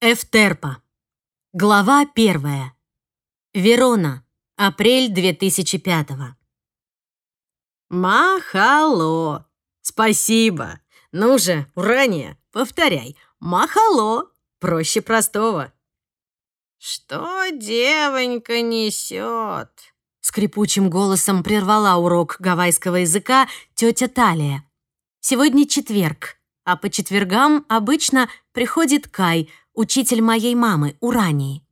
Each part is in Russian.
Эфтерпа. Глава первая. Верона. Апрель 2005 Махало. Спасибо. Ну же, Урания, повторяй. Махало. Проще простого. Что девонька несет? Скрипучим голосом прервала урок гавайского языка тетя Талия. Сегодня четверг, а по четвергам обычно приходит Кай, учитель моей мамы, Урании.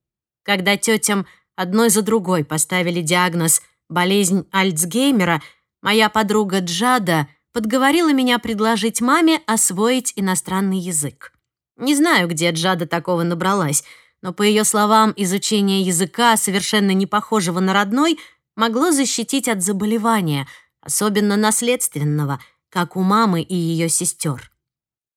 Когда тетям одной за другой поставили диагноз «болезнь Альцгеймера», моя подруга Джада подговорила меня предложить маме освоить иностранный язык. Не знаю, где Джада такого набралась, но, по ее словам, изучение языка, совершенно не похожего на родной, могло защитить от заболевания, особенно наследственного, как у мамы и ее сестер.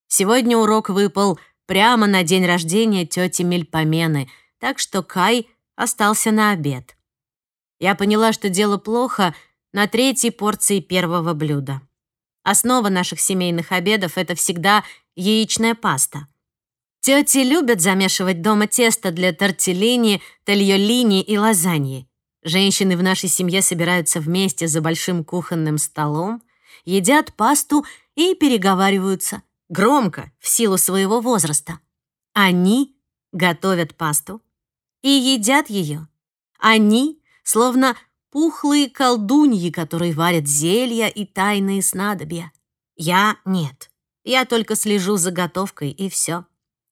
Сегодня урок выпал прямо на день рождения тети Мельпомены, так что Кай остался на обед. Я поняла, что дело плохо на третьей порции первого блюда. Основа наших семейных обедов — это всегда яичная паста. Тети любят замешивать дома тесто для тортеллини, тальолини и лазаньи. Женщины в нашей семье собираются вместе за большим кухонным столом, едят пасту и переговариваются. Громко, в силу своего возраста. Они готовят пасту и едят ее. Они, словно пухлые колдуньи, которые варят зелья и тайные снадобья. Я нет. Я только слежу за готовкой, и все.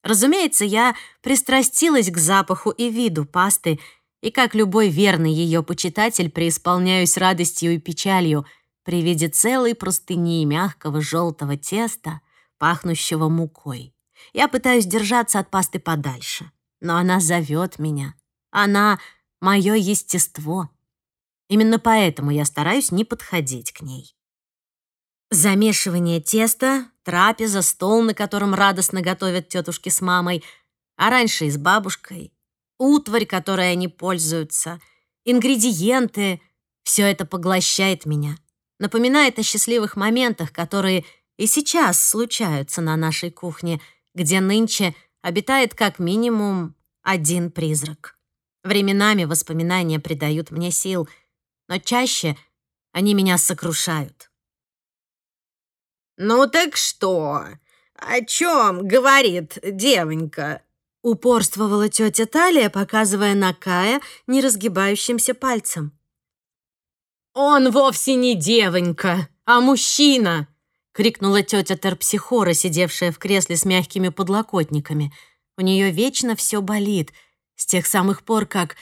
Разумеется, я пристрастилась к запаху и виду пасты, и как любой верный ее почитатель преисполняюсь радостью и печалью при виде целой простыни мягкого желтого теста, пахнущего мукой. Я пытаюсь держаться от пасты подальше, но она зовет меня. Она — мое естество. Именно поэтому я стараюсь не подходить к ней. Замешивание теста, трапеза, стол, на котором радостно готовят тетушки с мамой, а раньше и с бабушкой, утварь, которой они пользуются, ингредиенты — все это поглощает меня, напоминает о счастливых моментах, которые и сейчас случаются на нашей кухне, где нынче обитает как минимум один призрак. Временами воспоминания придают мне сил, но чаще они меня сокрушают. «Ну так что? О чем говорит девонька?» Упорствовала тетя Талия, показывая на Кая неразгибающимся пальцем. «Он вовсе не девонька, а мужчина!» — крикнула тетя Терпсихора, сидевшая в кресле с мягкими подлокотниками. У нее вечно все болит, с тех самых пор, как...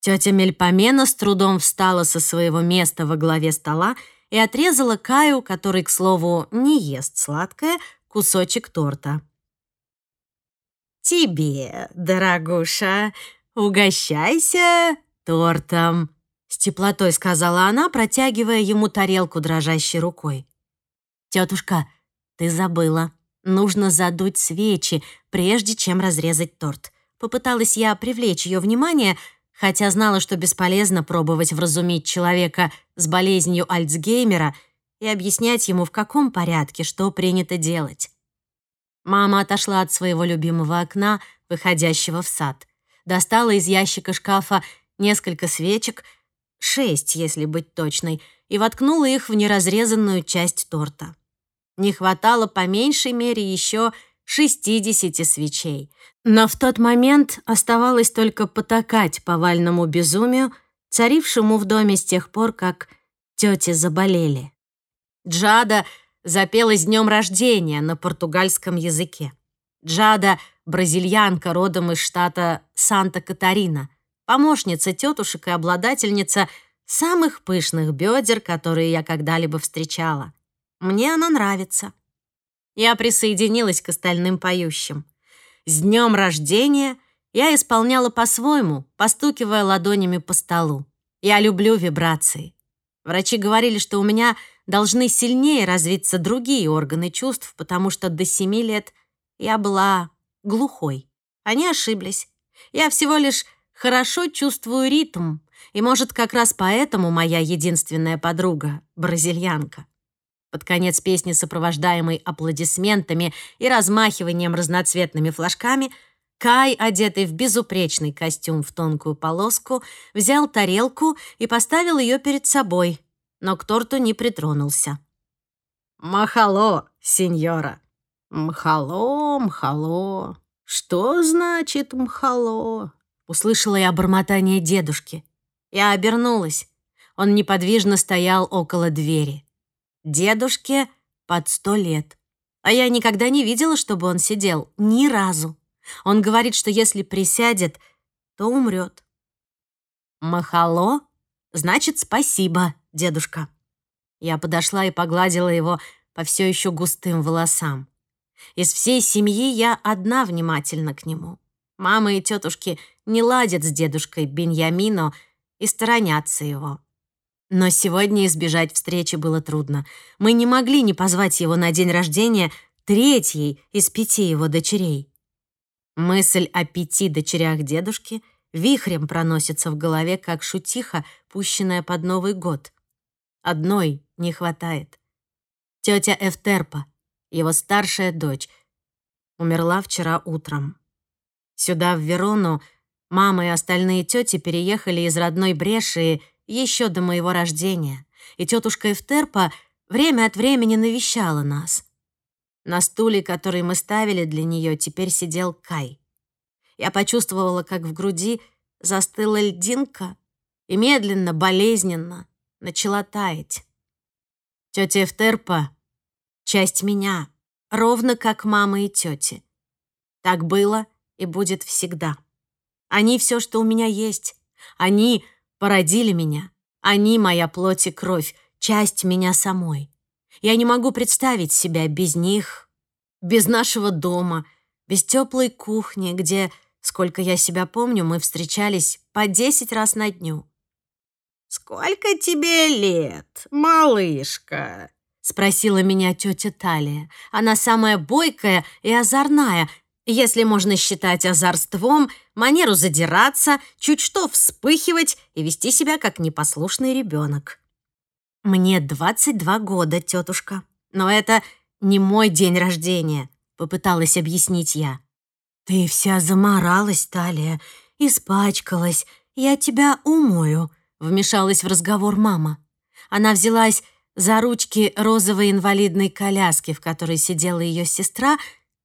Тетя Мельпомена с трудом встала со своего места во главе стола и отрезала Каю, который, к слову, не ест сладкое, кусочек торта. «Тебе, дорогуша, угощайся тортом», — с теплотой сказала она, протягивая ему тарелку дрожащей рукой. «Тетушка, ты забыла. Нужно задуть свечи, прежде чем разрезать торт». Попыталась я привлечь ее внимание — хотя знала, что бесполезно пробовать вразумить человека с болезнью Альцгеймера и объяснять ему, в каком порядке что принято делать. Мама отошла от своего любимого окна, выходящего в сад, достала из ящика шкафа несколько свечек, шесть, если быть точной, и воткнула их в неразрезанную часть торта. Не хватало по меньшей мере еще 60 свечей. Но в тот момент оставалось только потакать повальному безумию, царившему в доме с тех пор, как тети заболели. Джада запела с днем рождения на португальском языке. Джада — бразильянка родом из штата Санта-Катарина, помощница тетушек и обладательница самых пышных бедер, которые я когда-либо встречала. Мне она нравится. Я присоединилась к остальным поющим. С днем рождения я исполняла по-своему, постукивая ладонями по столу. Я люблю вибрации. Врачи говорили, что у меня должны сильнее развиться другие органы чувств, потому что до семи лет я была глухой. Они ошиблись. Я всего лишь хорошо чувствую ритм, и, может, как раз поэтому моя единственная подруга — бразильянка. Под конец песни, сопровождаемой аплодисментами и размахиванием разноцветными флажками, Кай, одетый в безупречный костюм в тонкую полоску, взял тарелку и поставил ее перед собой, но к торту не притронулся. «Махало, сеньора!» «Мхало, мхало. Что значит мхало?» Услышала я бормотание дедушки. Я обернулась. Он неподвижно стоял около двери. Дедушке под сто лет. А я никогда не видела, чтобы он сидел. Ни разу. Он говорит, что если присядет, то умрет. «Махало» значит «спасибо, дедушка». Я подошла и погладила его по все еще густым волосам. Из всей семьи я одна внимательна к нему. Мама и тетушки не ладят с дедушкой Беньямино и сторонятся его. Но сегодня избежать встречи было трудно. Мы не могли не позвать его на день рождения третьей из пяти его дочерей. Мысль о пяти дочерях дедушки вихрем проносится в голове, как шутиха, пущенная под Новый год. Одной не хватает. Тетя Эфтерпа, его старшая дочь, умерла вчера утром. Сюда, в Верону, мама и остальные тети переехали из родной Брешии еще до моего рождения, и тетушка Эфтерпа время от времени навещала нас. На стуле, который мы ставили для нее, теперь сидел Кай. Я почувствовала, как в груди застыла льдинка и медленно, болезненно начала таять. Тетя Эфтерпа — часть меня, ровно как мама и тети. Так было и будет всегда. Они все, что у меня есть. Они породили меня. Они моя плоть и кровь, часть меня самой. Я не могу представить себя без них, без нашего дома, без теплой кухни, где, сколько я себя помню, мы встречались по десять раз на дню. «Сколько тебе лет, малышка?» — спросила меня тетя Талия. Она самая бойкая и озорная, если можно считать озорством манеру задираться, чуть что вспыхивать и вести себя как непослушный ребенок. «Мне 22 года, тетушка, но это не мой день рождения», — попыталась объяснить я. «Ты вся заморалась, Талия, испачкалась. Я тебя умою», — вмешалась в разговор мама. Она взялась за ручки розовой инвалидной коляски, в которой сидела ее сестра,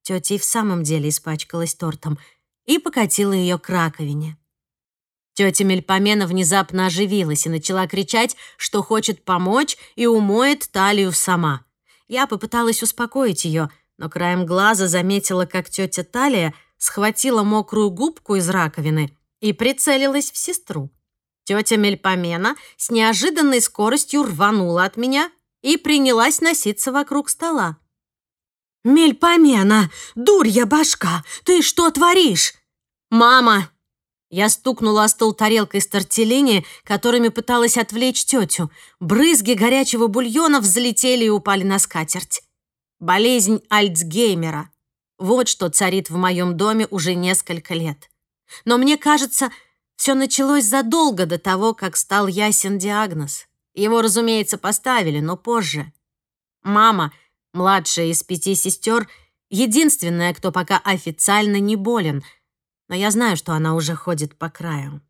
Тетя и в самом деле испачкалась тортом и покатила ее к раковине. Тетя Мельпомена внезапно оживилась и начала кричать, что хочет помочь и умоет талию сама. Я попыталась успокоить ее, но краем глаза заметила, как тетя Талия схватила мокрую губку из раковины и прицелилась в сестру. Тетя Мельпомена с неожиданной скоростью рванула от меня и принялась носиться вокруг стола. «Мельпомена! Дурья башка! Ты что творишь?» «Мама!» Я стукнула о стол тарелкой с тортеллини, которыми пыталась отвлечь тетю. Брызги горячего бульона взлетели и упали на скатерть. Болезнь Альцгеймера. Вот что царит в моем доме уже несколько лет. Но мне кажется, все началось задолго до того, как стал ясен диагноз. Его, разумеется, поставили, но позже. Мама Младшая из пяти сестер — единственная, кто пока официально не болен, но я знаю, что она уже ходит по краю.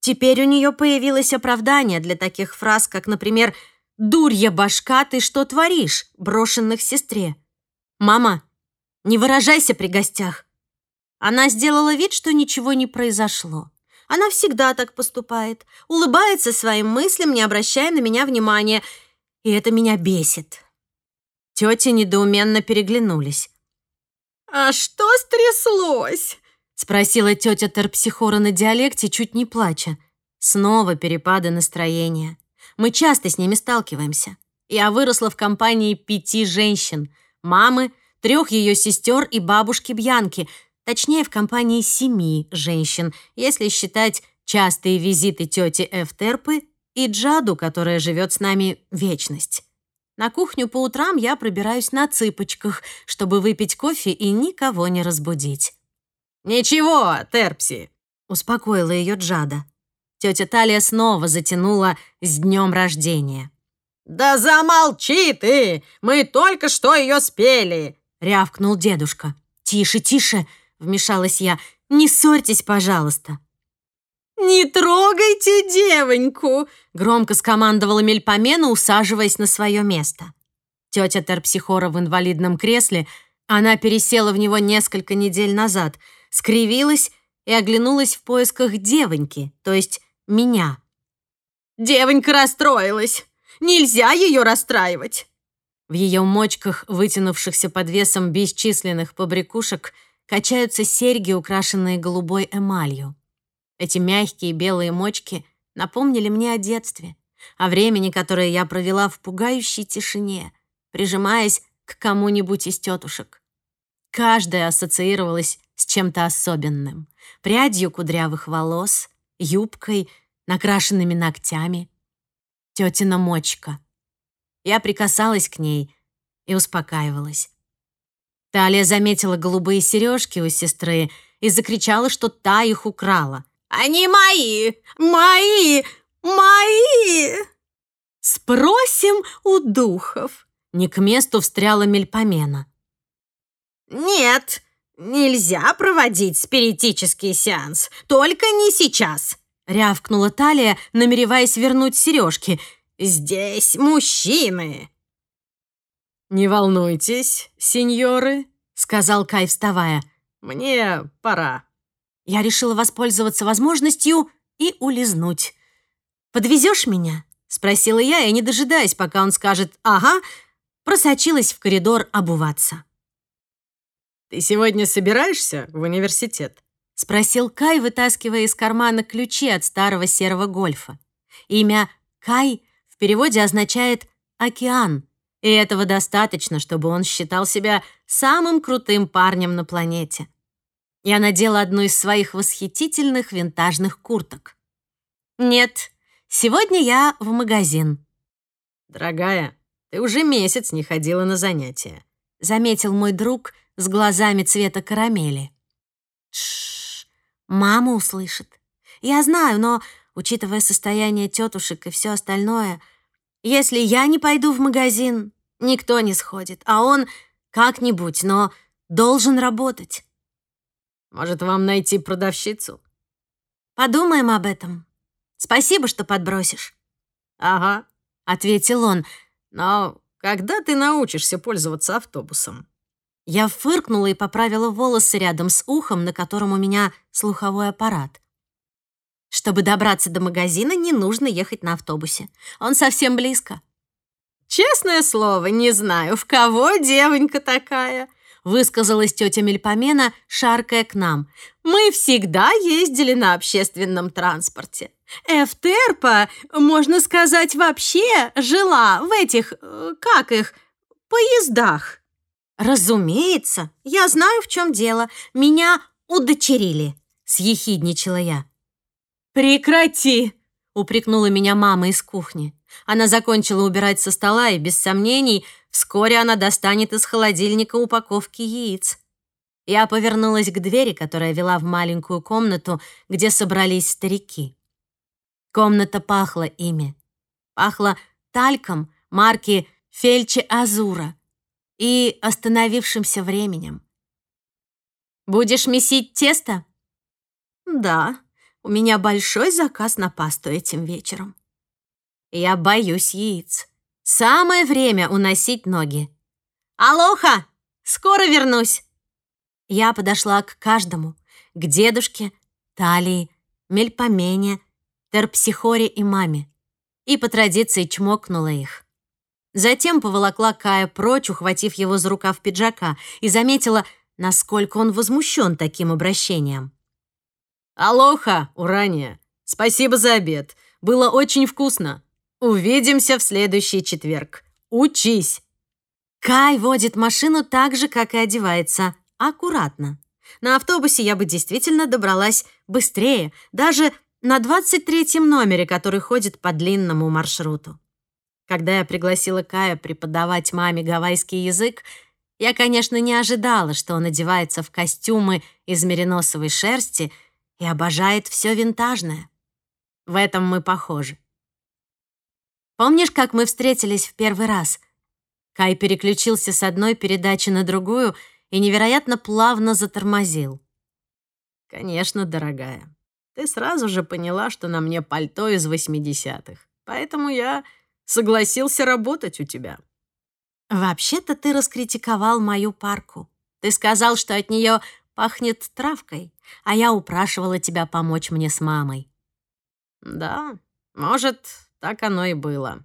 Теперь у нее появилось оправдание для таких фраз, как, например, «Дурья башка, ты что творишь?» брошенных сестре. «Мама, не выражайся при гостях». Она сделала вид, что ничего не произошло. Она всегда так поступает, улыбается своим мыслям, не обращая на меня внимания, и это меня бесит. Тети недоуменно переглянулись. «А что стряслось?» — спросила тетя Терпсихора на диалекте, чуть не плача. Снова перепады настроения. Мы часто с ними сталкиваемся. Я выросла в компании пяти женщин. Мамы, трех ее сестер и бабушки Бьянки. Точнее, в компании семи женщин, если считать частые визиты тети Эфтерпы и Джаду, которая живет с нами вечность. На кухню по утрам я пробираюсь на цыпочках, чтобы выпить кофе и никого не разбудить. «Ничего, Терпси», — успокоила ее Джада. Тетя Талия снова затянула с днем рождения. «Да замолчи ты! Мы только что ее спели!» — рявкнул дедушка. «Тише, тише!» — вмешалась я. не ссорьтесь, пожалуйста». «Не трогайте девоньку!» — громко скомандовала Мельпомена, усаживаясь на свое место. Тетя Терпсихора в инвалидном кресле, она пересела в него несколько недель назад, скривилась и оглянулась в поисках девоньки, то есть меня. «Девонька расстроилась! Нельзя ее расстраивать!» В ее мочках, вытянувшихся под весом бесчисленных побрякушек, качаются серьги, украшенные голубой эмалью. Эти мягкие белые мочки напомнили мне о детстве, о времени, которое я провела в пугающей тишине, прижимаясь к кому-нибудь из тетушек. Каждая ассоциировалась с чем-то особенным. Прядью кудрявых волос, юбкой, накрашенными ногтями. Тетина мочка. Я прикасалась к ней и успокаивалась. Талия заметила голубые сережки у сестры и закричала, что та их украла. «Они мои! Мои! Мои!» «Спросим у духов!» Не к месту встряла Мельпомена. «Нет, нельзя проводить спиритический сеанс. Только не сейчас!» Рявкнула Талия, намереваясь вернуть сережки. «Здесь мужчины!» «Не волнуйтесь, сеньоры», — сказал Кай, вставая. «Мне пора». Я решила воспользоваться возможностью и улизнуть. «Подвезешь меня?» — спросила я, и, не дожидаясь, пока он скажет «ага», просочилась в коридор обуваться. «Ты сегодня собираешься в университет?» — спросил Кай, вытаскивая из кармана ключи от старого серого гольфа. Имя Кай в переводе означает «океан», и этого достаточно, чтобы он считал себя самым крутым парнем на планете. Я надела одну из своих восхитительных винтажных курток. «Нет, сегодня я в магазин». «Дорогая, ты уже месяц не ходила на занятия», — заметил мой друг с глазами цвета карамели. Тш, мама услышит. Я знаю, но, учитывая состояние тетушек и все остальное, если я не пойду в магазин, никто не сходит, а он как-нибудь, но должен работать. Может, вам найти продавщицу? Подумаем об этом. Спасибо, что подбросишь. Ага, ответил он. Но когда ты научишься пользоваться автобусом? Я фыркнула и поправила волосы рядом с ухом, на котором у меня слуховой аппарат. Чтобы добраться до магазина, не нужно ехать на автобусе. Он совсем близко. «Честное слово, не знаю, в кого девонька такая», высказалась тетя Мельпомена, шаркая к нам. «Мы всегда ездили на общественном транспорте. Эфтерпа, можно сказать, вообще жила в этих, э, как их, поездах». «Разумеется, я знаю, в чем дело. Меня удочерили», — съехидничала я. «Прекрати!» — упрекнула меня мама из кухни. Она закончила убирать со стола, и, без сомнений, Вскоре она достанет из холодильника упаковки яиц. Я повернулась к двери, которая вела в маленькую комнату, где собрались старики. Комната пахла ими. Пахла тальком марки Фельче Азура и остановившимся временем. «Будешь месить тесто?» «Да, у меня большой заказ на пасту этим вечером». «Я боюсь яиц». Самое время уносить ноги. «Алоха! Скоро вернусь!» Я подошла к каждому, к дедушке, Талии, Мельпомене, Терпсихоре и маме, и по традиции чмокнула их. Затем поволокла Кая прочь, ухватив его за рукав пиджака, и заметила, насколько он возмущен таким обращением. «Алоха, Урания! Спасибо за обед. Было очень вкусно. Увидимся в следующий четверг. Учись!» Кай водит машину так же, как и одевается. Аккуратно. На автобусе я бы действительно добралась быстрее, даже на 23-м номере, который ходит по длинному маршруту. Когда я пригласила Кая преподавать маме гавайский язык, я, конечно, не ожидала, что он одевается в костюмы из мериносовой шерсти и обожает все винтажное. В этом мы похожи. Помнишь, как мы встретились в первый раз? Кай переключился с одной передачи на другую и невероятно плавно затормозил. Конечно, дорогая. Ты сразу же поняла, что на мне пальто из восьмидесятых. Поэтому я согласился работать у тебя. Вообще-то ты раскритиковал мою парку. Ты сказал, что от нее пахнет травкой, а я упрашивала тебя помочь мне с мамой. Да, может, так оно и было.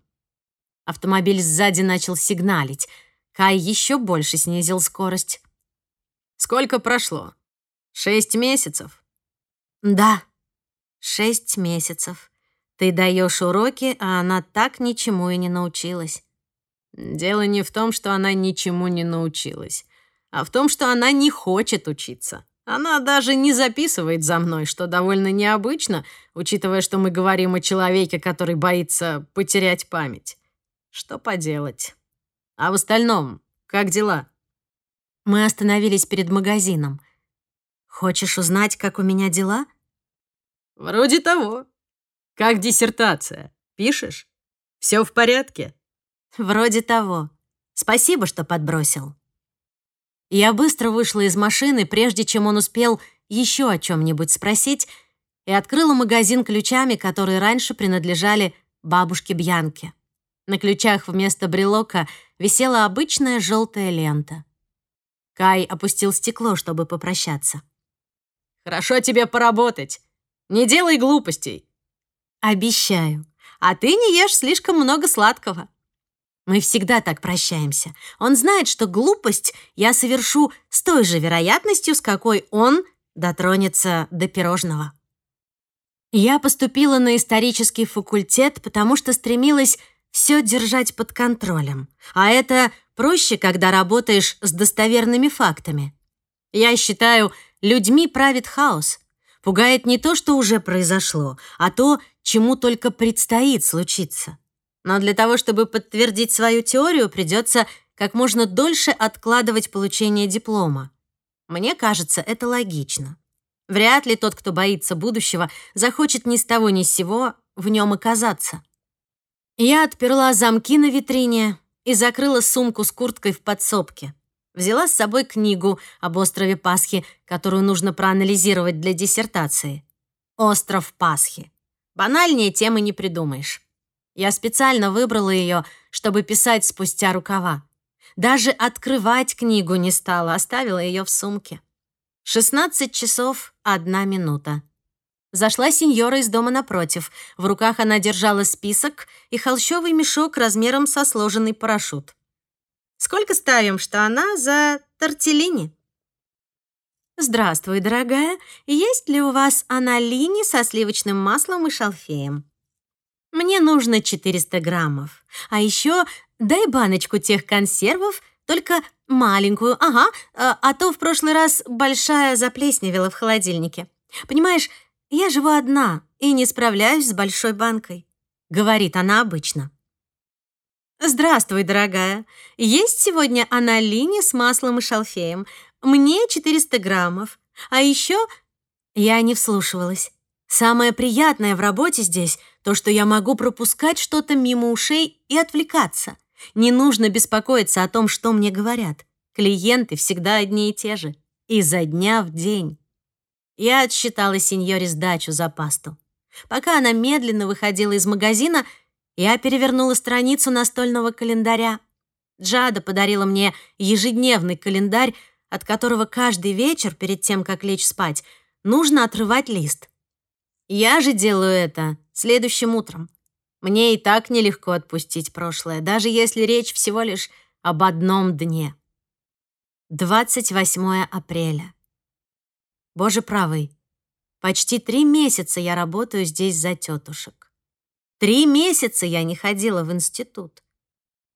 Автомобиль сзади начал сигналить. Кай еще больше снизил скорость. Сколько прошло? Шесть месяцев? Да, шесть месяцев. Ты даешь уроки, а она так ничему и не научилась. Дело не в том, что она ничему не научилась, а в том, что она не хочет учиться. Она даже не записывает за мной, что довольно необычно, учитывая, что мы говорим о человеке, который боится потерять память. Что поделать? А в остальном, как дела? Мы остановились перед магазином. Хочешь узнать, как у меня дела? Вроде того. Как диссертация? Пишешь? Все в порядке? Вроде того. Спасибо, что подбросил. Я быстро вышла из машины, прежде чем он успел еще о чем-нибудь спросить, и открыла магазин ключами, которые раньше принадлежали бабушке Бьянке. На ключах вместо брелока висела обычная желтая лента. Кай опустил стекло, чтобы попрощаться. «Хорошо тебе поработать. Не делай глупостей». «Обещаю. А ты не ешь слишком много сладкого». Мы всегда так прощаемся. Он знает, что глупость я совершу с той же вероятностью, с какой он дотронется до пирожного. Я поступила на исторический факультет, потому что стремилась все держать под контролем. А это проще, когда работаешь с достоверными фактами. Я считаю, людьми правит хаос. Пугает не то, что уже произошло, а то, чему только предстоит случиться. Но для того, чтобы подтвердить свою теорию, придется как можно дольше откладывать получение диплома. Мне кажется, это логично. Вряд ли тот, кто боится будущего, захочет ни с того ни с сего в нем оказаться. Я отперла замки на витрине и закрыла сумку с курткой в подсобке. Взяла с собой книгу об острове Пасхи, которую нужно проанализировать для диссертации. Остров Пасхи. Банальнее темы не придумаешь. Я специально выбрала ее, чтобы писать спустя рукава. Даже открывать книгу не стала, оставила ее в сумке. 16 часов, одна минута. Зашла сеньора из дома напротив. В руках она держала список и холщовый мешок размером со сложенный парашют. «Сколько ставим, что она за тортеллини?» «Здравствуй, дорогая. Есть ли у вас аналини со сливочным маслом и шалфеем?» «Мне нужно 400 граммов. А еще дай баночку тех консервов, только маленькую, ага, а, а то в прошлый раз большая заплесневела в холодильнике. Понимаешь, «Я живу одна и не справляюсь с большой банкой», — говорит она обычно. «Здравствуй, дорогая. Есть сегодня аналини с маслом и шалфеем. Мне 400 граммов. А еще...» Я не вслушивалась. Самое приятное в работе здесь — то, что я могу пропускать что-то мимо ушей и отвлекаться. Не нужно беспокоиться о том, что мне говорят. Клиенты всегда одни и те же. Изо дня в день. Я отсчитала сеньоре сдачу за пасту. Пока она медленно выходила из магазина, я перевернула страницу настольного календаря. Джада подарила мне ежедневный календарь, от которого каждый вечер, перед тем, как лечь спать, нужно отрывать лист. Я же делаю это следующим утром. Мне и так нелегко отпустить прошлое, даже если речь всего лишь об одном дне. 28 апреля. Боже правый, почти три месяца я работаю здесь за тетушек. Три месяца я не ходила в институт.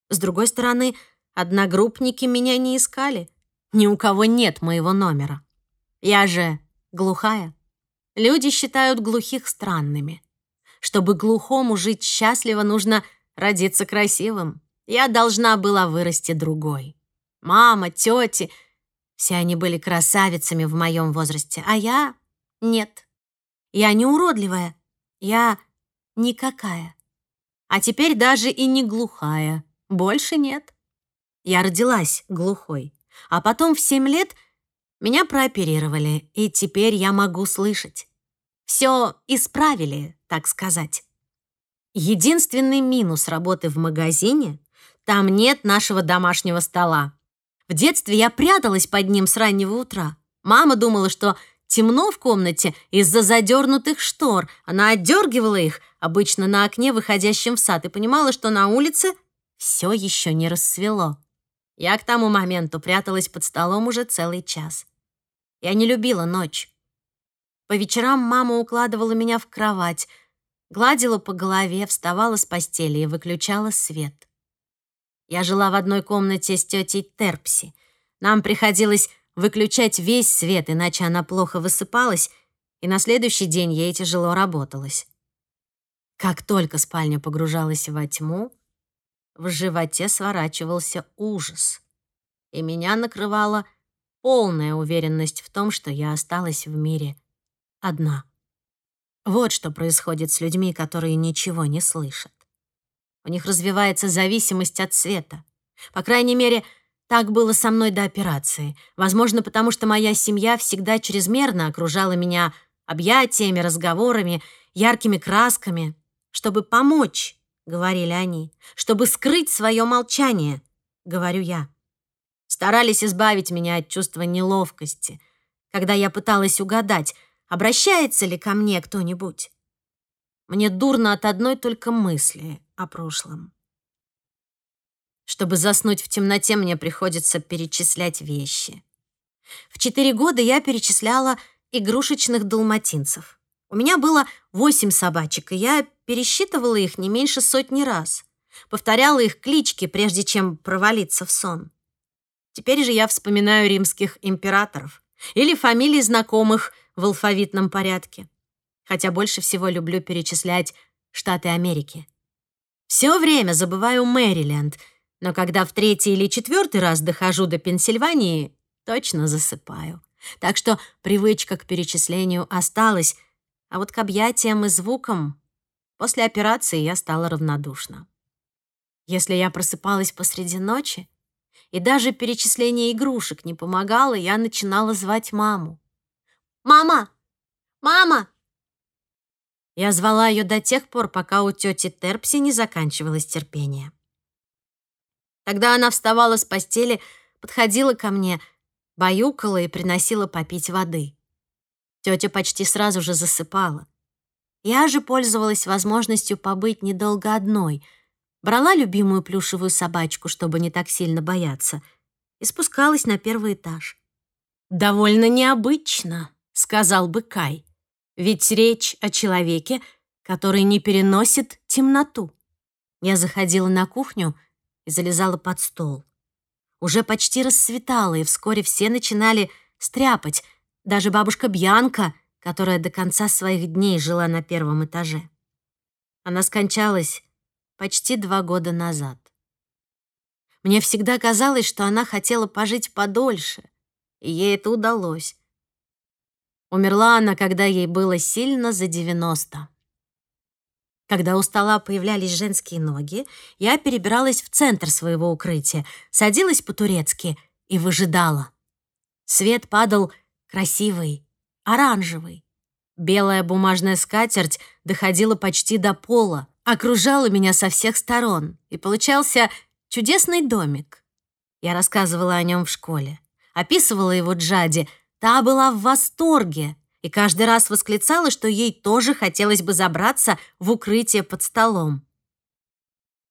С другой стороны, одногруппники меня не искали. Ни у кого нет моего номера. Я же глухая. Люди считают глухих странными. Чтобы глухому жить счастливо, нужно родиться красивым. Я должна была вырасти другой. Мама, тети — все они были красавицами в моем возрасте, а я — нет. Я не уродливая, я никакая. А теперь даже и не глухая, больше нет. Я родилась глухой, а потом в семь лет Меня прооперировали, и теперь я могу слышать. Все исправили, так сказать. Единственный минус работы в магазине — там нет нашего домашнего стола. В детстве я пряталась под ним с раннего утра. Мама думала, что темно в комнате из-за задернутых штор. Она отдергивала их, обычно на окне, выходящем в сад, и понимала, что на улице все еще не рассвело. Я к тому моменту пряталась под столом уже целый час. Я не любила ночь. По вечерам мама укладывала меня в кровать, гладила по голове, вставала с постели и выключала свет. Я жила в одной комнате с тетей Терпси. Нам приходилось выключать весь свет, иначе она плохо высыпалась, и на следующий день ей тяжело работалось. Как только спальня погружалась во тьму, в животе сворачивался ужас, и меня накрывала полная уверенность в том, что я осталась в мире одна. Вот что происходит с людьми, которые ничего не слышат. У них развивается зависимость от света. По крайней мере, так было со мной до операции. Возможно, потому что моя семья всегда чрезмерно окружала меня объятиями, разговорами, яркими красками, чтобы помочь — говорили они, — «чтобы скрыть свое молчание», — говорю я. Старались избавить меня от чувства неловкости, когда я пыталась угадать, обращается ли ко мне кто-нибудь. Мне дурно от одной только мысли о прошлом. Чтобы заснуть в темноте, мне приходится перечислять вещи. В четыре года я перечисляла игрушечных далматинцев. У меня было восемь собачек, и я пересчитывала их не меньше сотни раз. Повторяла их клички, прежде чем провалиться в сон. Теперь же я вспоминаю римских императоров или фамилии знакомых в алфавитном порядке. Хотя больше всего люблю перечислять Штаты Америки. Все время забываю Мэриленд, но когда в третий или четвертый раз дохожу до Пенсильвании, точно засыпаю. Так что привычка к перечислению осталась, а вот к объятиям и звукам после операции я стала равнодушна. Если я просыпалась посреди ночи, и даже перечисление игрушек не помогало, я начинала звать маму. «Мама! Мама!» Я звала ее до тех пор, пока у тети Терпси не заканчивалось терпение. Тогда она вставала с постели, подходила ко мне, баюкала и приносила попить воды. Тетя почти сразу же засыпала. Я же пользовалась возможностью побыть недолго одной, брала любимую плюшевую собачку, чтобы не так сильно бояться, и спускалась на первый этаж. «Довольно необычно», — сказал бы Кай, «ведь речь о человеке, который не переносит темноту». Я заходила на кухню и залезала под стол. Уже почти рассветало, и вскоре все начинали стряпать, даже бабушка Бьянка, которая до конца своих дней жила на первом этаже. Она скончалась почти два года назад. Мне всегда казалось, что она хотела пожить подольше, и ей это удалось. Умерла она, когда ей было сильно за 90. Когда у стола появлялись женские ноги, я перебиралась в центр своего укрытия, садилась по-турецки и выжидала. Свет падал красивый, оранжевый. Белая бумажная скатерть доходила почти до пола, окружала меня со всех сторон, и получался чудесный домик. Я рассказывала о нем в школе, описывала его Джаде. Та была в восторге и каждый раз восклицала, что ей тоже хотелось бы забраться в укрытие под столом.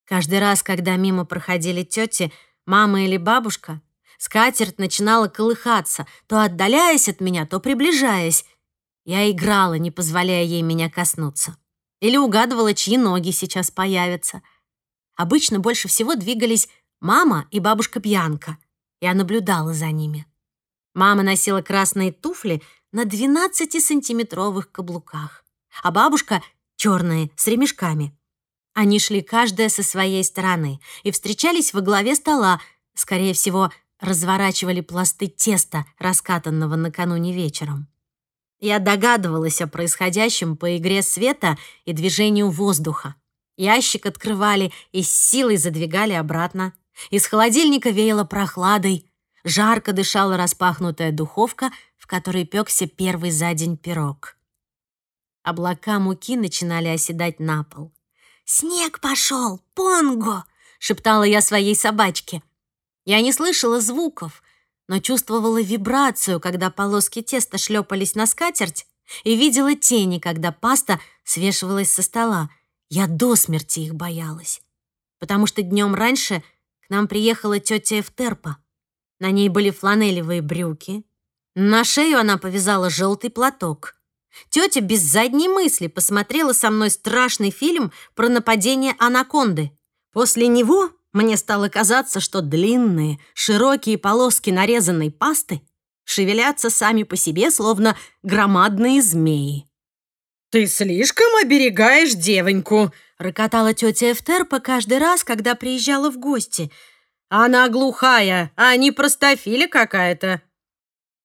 Каждый раз, когда мимо проходили тети, мама или бабушка, Скатерть начинала колыхаться, то отдаляясь от меня, то приближаясь. Я играла, не позволяя ей меня коснуться. Или угадывала, чьи ноги сейчас появятся. Обычно больше всего двигались мама и бабушка Бьянка. Я наблюдала за ними. Мама носила красные туфли на 12-сантиметровых каблуках, а бабушка — черные, с ремешками. Они шли каждая со своей стороны и встречались во главе стола, скорее всего, разворачивали пласты теста, раскатанного накануне вечером. Я догадывалась о происходящем по игре света и движению воздуха. Ящик открывали и с силой задвигали обратно. Из холодильника веяло прохладой. Жарко дышала распахнутая духовка, в которой пекся первый за день пирог. Облака муки начинали оседать на пол. «Снег пошел! Понго!» — шептала я своей собачке. Я не слышала звуков, но чувствовала вибрацию, когда полоски теста шлепались на скатерть, и видела тени, когда паста свешивалась со стола. Я до смерти их боялась, потому что днем раньше к нам приехала тетя Эфтерпа. На ней были фланелевые брюки. На шею она повязала желтый платок. Тетя без задней мысли посмотрела со мной страшный фильм про нападение анаконды. После него мне стало казаться, что длинные, широкие полоски нарезанной пасты шевелятся сами по себе, словно громадные змеи. «Ты слишком оберегаешь девоньку», — рокотала тетя Эфтерпа каждый раз, когда приезжала в гости. «Она глухая, а не простофиля какая-то.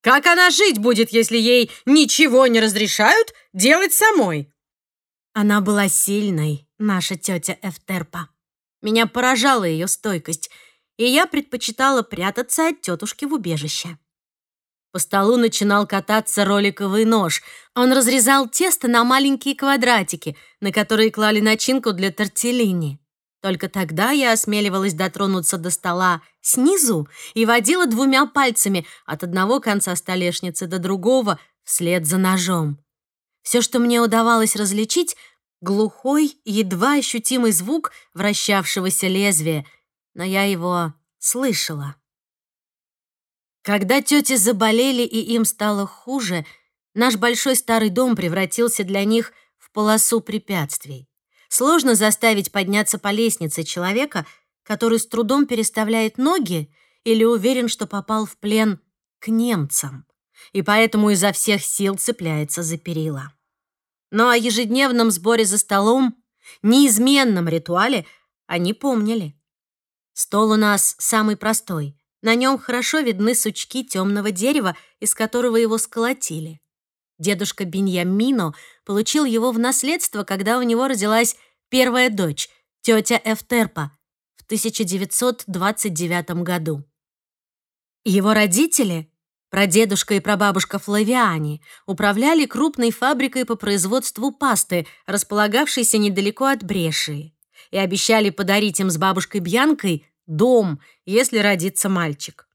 Как она жить будет, если ей ничего не разрешают делать самой?» Она была сильной, наша тетя Эфтерпа. Меня поражала ее стойкость, и я предпочитала прятаться от тетушки в убежище. По столу начинал кататься роликовый нож. Он разрезал тесто на маленькие квадратики, на которые клали начинку для тортеллини. Только тогда я осмеливалась дотронуться до стола снизу и водила двумя пальцами от одного конца столешницы до другого вслед за ножом. Все, что мне удавалось различить, глухой, едва ощутимый звук вращавшегося лезвия, но я его слышала. Когда тети заболели и им стало хуже, наш большой старый дом превратился для них в полосу препятствий. Сложно заставить подняться по лестнице человека, который с трудом переставляет ноги или уверен, что попал в плен к немцам, и поэтому изо всех сил цепляется за перила. Но о ежедневном сборе за столом, неизменном ритуале они помнили. Стол у нас самый простой. На нем хорошо видны сучки темного дерева, из которого его сколотили. Дедушка Беньямино получил его в наследство, когда у него родилась первая дочь, тетя Эфтерпа, в 1929 году. Его родители, прадедушка и прабабушка Флавиани, управляли крупной фабрикой по производству пасты, располагавшейся недалеко от Брешии, и обещали подарить им с бабушкой Бьянкой дом, если родится мальчик.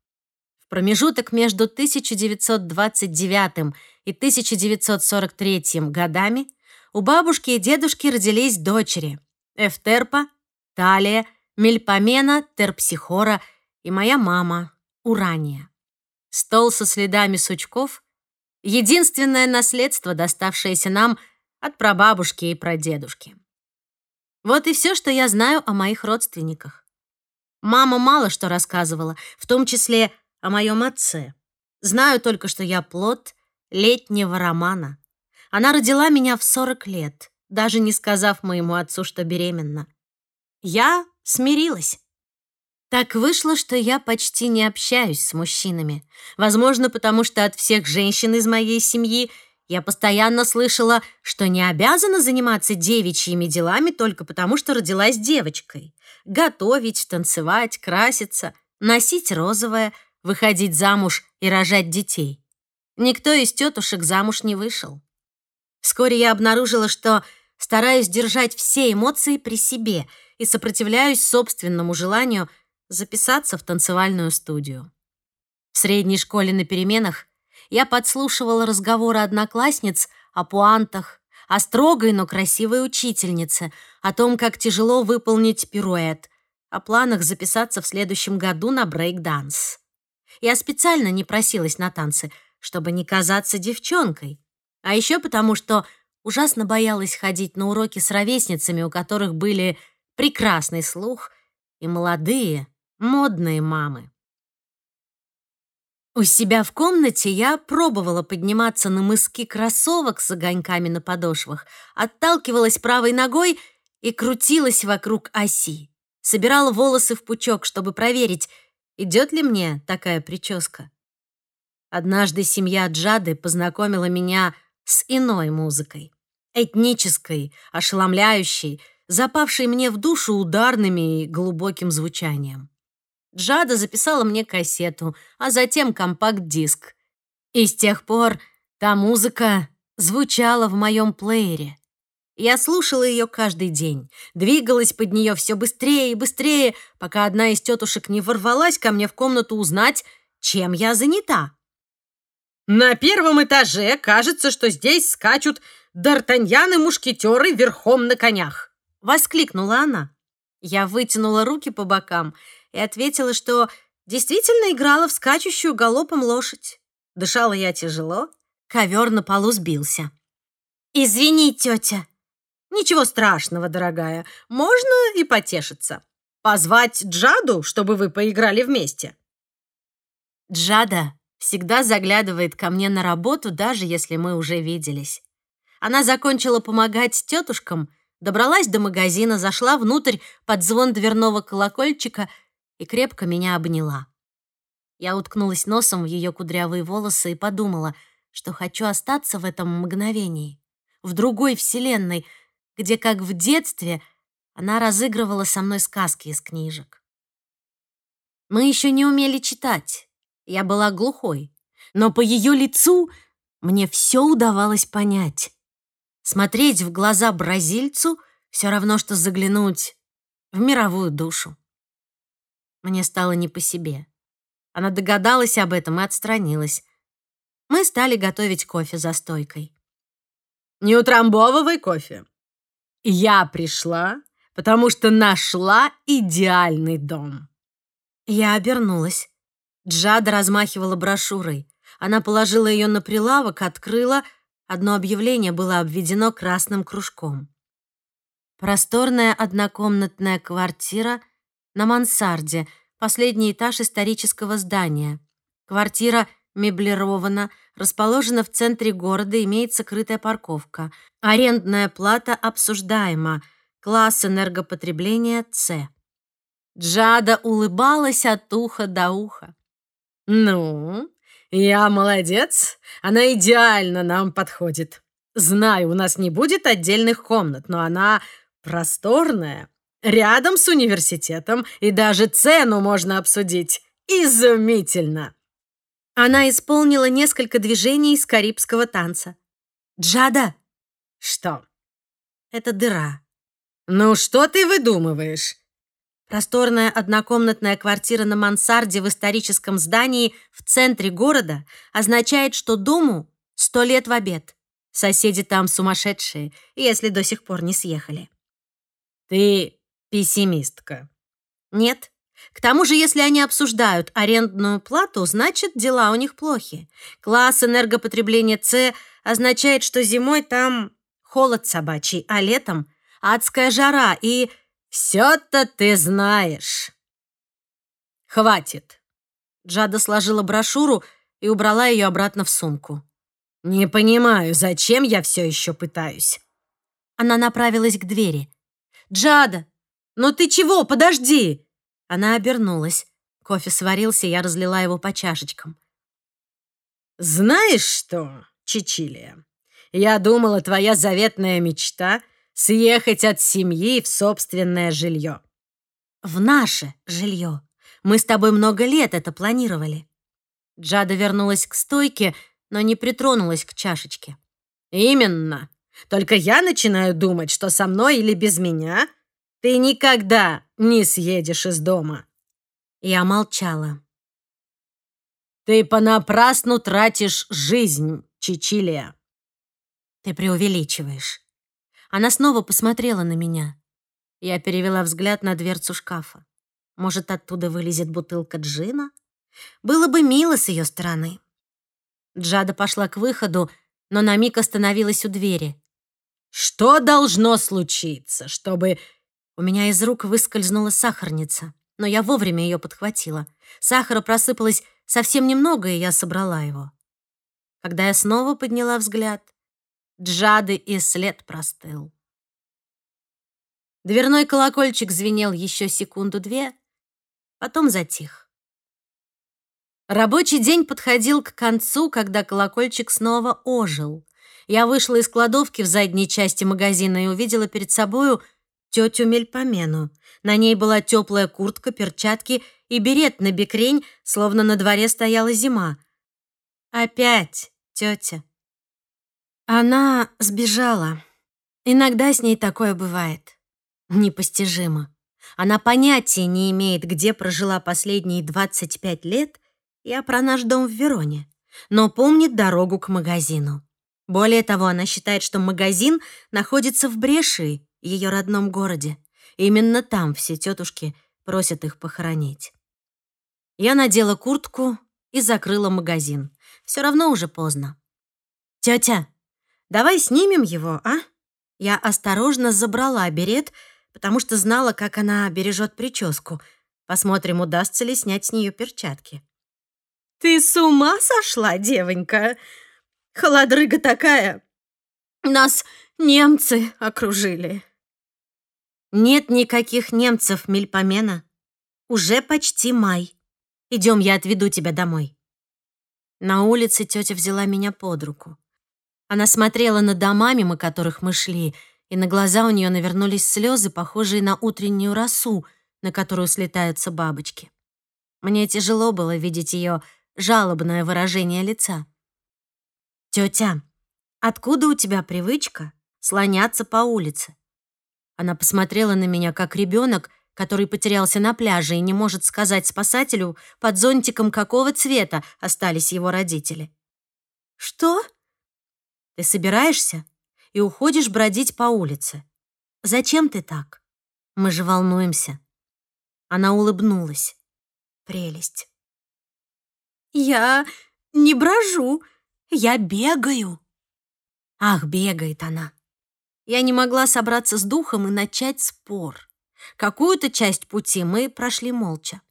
В промежуток между 1929 и 1943 годами у бабушки и дедушки родились дочери Эфтерпа, Талия, Мельпомена, Терпсихора и моя мама Урания. Стол со следами сучков — единственное наследство, доставшееся нам от прабабушки и прадедушки. Вот и все, что я знаю о моих родственниках. Мама мало что рассказывала, в том числе о моем отце. Знаю только, что я плод летнего романа. Она родила меня в 40 лет, даже не сказав моему отцу, что беременна. Я смирилась. Так вышло, что я почти не общаюсь с мужчинами. Возможно, потому что от всех женщин из моей семьи я постоянно слышала, что не обязана заниматься девичьими делами только потому, что родилась девочкой. Готовить, танцевать, краситься, носить розовое, выходить замуж и рожать детей. Никто из тетушек замуж не вышел. Вскоре я обнаружила, что стараюсь держать все эмоции при себе и сопротивляюсь собственному желанию записаться в танцевальную студию. В средней школе на переменах я подслушивала разговоры одноклассниц о пуантах, о строгой, но красивой учительнице, о том, как тяжело выполнить пируэт, о планах записаться в следующем году на брейк-данс. Я специально не просилась на танцы, чтобы не казаться девчонкой, а еще потому, что ужасно боялась ходить на уроки с ровесницами, у которых были прекрасный слух и молодые, модные мамы. У себя в комнате я пробовала подниматься на мыски кроссовок с огоньками на подошвах, отталкивалась правой ногой и крутилась вокруг оси. Собирала волосы в пучок, чтобы проверить, идет ли мне такая прическа. Однажды семья Джады познакомила меня с иной музыкой. Этнической, ошеломляющей, запавшей мне в душу ударными и глубоким звучанием. Джада записала мне кассету, а затем компакт-диск. И с тех пор та музыка звучала в моем плеере. Я слушала ее каждый день, двигалась под нее все быстрее и быстрее, пока одна из тетушек не ворвалась ко мне в комнату узнать, чем я занята. «На первом этаже кажется, что здесь скачут д'Артаньяны-мушкетеры верхом на конях!» — воскликнула она. Я вытянула руки по бокам и ответила, что действительно играла в скачущую галопом лошадь. Дышала я тяжело, ковер на полу сбился. «Извини, тетя», Ничего страшного, дорогая. Можно и потешиться. Позвать Джаду, чтобы вы поиграли вместе. Джада всегда заглядывает ко мне на работу, даже если мы уже виделись. Она закончила помогать тетушкам, добралась до магазина, зашла внутрь под звон дверного колокольчика и крепко меня обняла. Я уткнулась носом в ее кудрявые волосы и подумала, что хочу остаться в этом мгновении, в другой вселенной, где, как в детстве, она разыгрывала со мной сказки из книжек. Мы еще не умели читать. Я была глухой. Но по ее лицу мне все удавалось понять. Смотреть в глаза бразильцу все равно, что заглянуть в мировую душу. Мне стало не по себе. Она догадалась об этом и отстранилась. Мы стали готовить кофе за стойкой. «Не утрамбовывай кофе. Я пришла, потому что нашла идеальный дом. Я обернулась. Джада размахивала брошюрой. Она положила ее на прилавок, открыла. Одно объявление было обведено красным кружком. Просторная однокомнатная квартира на мансарде, последний этаж исторического здания. Квартира меблирована, расположена в центре города, имеет скрытая парковка. Арендная плата обсуждаема. Класс энергопотребления С. Джада улыбалась от уха до уха. «Ну, я молодец. Она идеально нам подходит. Знаю, у нас не будет отдельных комнат, но она просторная, рядом с университетом, и даже цену можно обсудить. Изумительно!» Она исполнила несколько движений из карибского танца. «Джада!» «Что?» «Это дыра». «Ну, что ты выдумываешь?» Просторная однокомнатная квартира на мансарде в историческом здании в центре города означает, что дому сто лет в обед. Соседи там сумасшедшие, если до сих пор не съехали. Ты пессимистка. Нет, к тому же, если они обсуждают арендную плату, значит, дела у них плохи. Класс энергопотребления С означает, что зимой там холод собачий, а летом адская жара и... Все-то ты знаешь. Хватит. Джада сложила брошюру и убрала ее обратно в сумку. Не понимаю, зачем я все еще пытаюсь. Она направилась к двери. «Джада, ну ты чего? Подожди!» Она обернулась. Кофе сварился, я разлила его по чашечкам. «Знаешь что, Чичилия, я думала, твоя заветная мечта — съехать от семьи в собственное жилье». «В наше жилье. Мы с тобой много лет это планировали». Джада вернулась к стойке, но не притронулась к чашечке. «Именно. Только я начинаю думать, что со мной или без меня ты никогда не съедешь из дома. Я молчала. Ты понапрасну тратишь жизнь, Чичилия. Ты преувеличиваешь. Она снова посмотрела на меня. Я перевела взгляд на дверцу шкафа. Может, оттуда вылезет бутылка джина? Было бы мило с ее стороны. Джада пошла к выходу, но на миг остановилась у двери. «Что должно случиться, чтобы у меня из рук выскользнула сахарница, но я вовремя ее подхватила. Сахара просыпалось совсем немного, и я собрала его. Когда я снова подняла взгляд, Джады и след простыл. Дверной колокольчик звенел еще секунду-две, потом затих. Рабочий день подходил к концу, когда колокольчик снова ожил. Я вышла из кладовки в задней части магазина и увидела перед собою тетю Мельпомену. На ней была теплая куртка, перчатки и берет на бекрень, словно на дворе стояла зима. Опять тетя. Она сбежала. Иногда с ней такое бывает. Непостижимо. Она понятия не имеет, где прожила последние 25 лет, я про наш дом в Вероне, но помнит дорогу к магазину. Более того, она считает, что магазин находится в Бреши, ее родном городе. Именно там все тетушки просят их похоронить. Я надела куртку и закрыла магазин. Все равно уже поздно. Тетя, давай снимем его, а? Я осторожно забрала берет, потому что знала, как она бережет прическу. Посмотрим, удастся ли снять с нее перчатки. «Ты с ума сошла, девонька? Холодрыга такая! Нас немцы окружили!» «Нет никаких немцев, Мельпомена. Уже почти май. Идем, я отведу тебя домой». На улице тетя взяла меня под руку. Она смотрела на дома, мимо которых мы шли, и на глаза у нее навернулись слезы, похожие на утреннюю росу, на которую слетаются бабочки. Мне тяжело было видеть ее жалобное выражение лица. «Тетя, откуда у тебя привычка слоняться по улице?» Она посмотрела на меня, как ребенок, который потерялся на пляже и не может сказать спасателю, под зонтиком какого цвета остались его родители. «Что?» «Ты собираешься и уходишь бродить по улице. Зачем ты так? Мы же волнуемся». Она улыбнулась. Прелесть. «Я не брожу, я бегаю». Ах, бегает она. Я не могла собраться с духом и начать спор. Какую-то часть пути мы прошли молча.